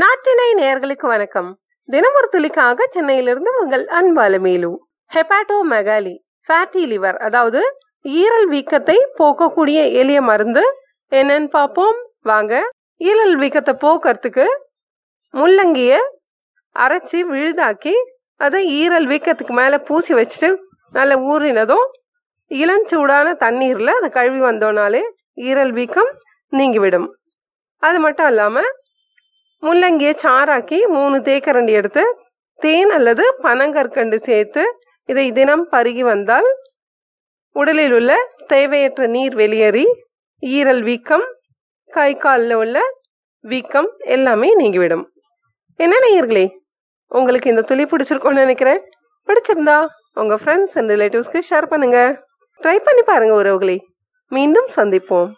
நாட்டினை நேயர்களுக்கு வணக்கம். தினமொரு துளிக்காக சென்னையிலிருந்து உங்கள் அன்பாலுமேலு மேலு ஹெப்பாட்டோ மெகாலி ஃபேட்டி லிவர் அதாவது ஈரல் வீக்கத்தை போக்கக்கூடிய எளிய மருந்து. என்னன்னு பார்ப்போம். வாங்க. ஈரல் வீக்கத்தை போக்குறதுக்கு முள்ளங்கிய அரைச்சி விழுதாக்கி அதை ஈரல் வீக்கத்துக்கு மேலே பூசி வச்சுட்டு நல்லா ஊறினதும் இளஞ்சூடான தண்ணீரில் அதை கழுவி வந்தோனாலே ஈரல் வீக்கம் நீங்கிவிடும். அது மட்டும் இல்லாமல் முள்ளங்கியை சாராக்கி மூணு தேக்கரண்டி எடுத்து தேன் அல்லது பனங்கற்கண்டு சேர்த்து இதை தினம் பருகி வந்தால் உடலில் உள்ள தேவையற்ற நீர் வெளியேறி ஈரல் வீக்கம் கை காலில் உள்ள வீக்கம் எல்லாமே நீங்கிவிடும். என்ன நேயர்களே உங்களுக்கு இந்த துளி பிடிச்சிருக்கோன்னு நினைக்கிறேன். பிடிச்சிருந்தா உங்கள் ஃப்ரெண்ட்ஸ் அண்ட் ரிலேட்டிவ்ஸ்க்கு ஷேர் பண்ணுங்கள் ட்ரை பண்ணி பாருங்கள் உறவுகளே. மீண்டும் சந்திப்போம்.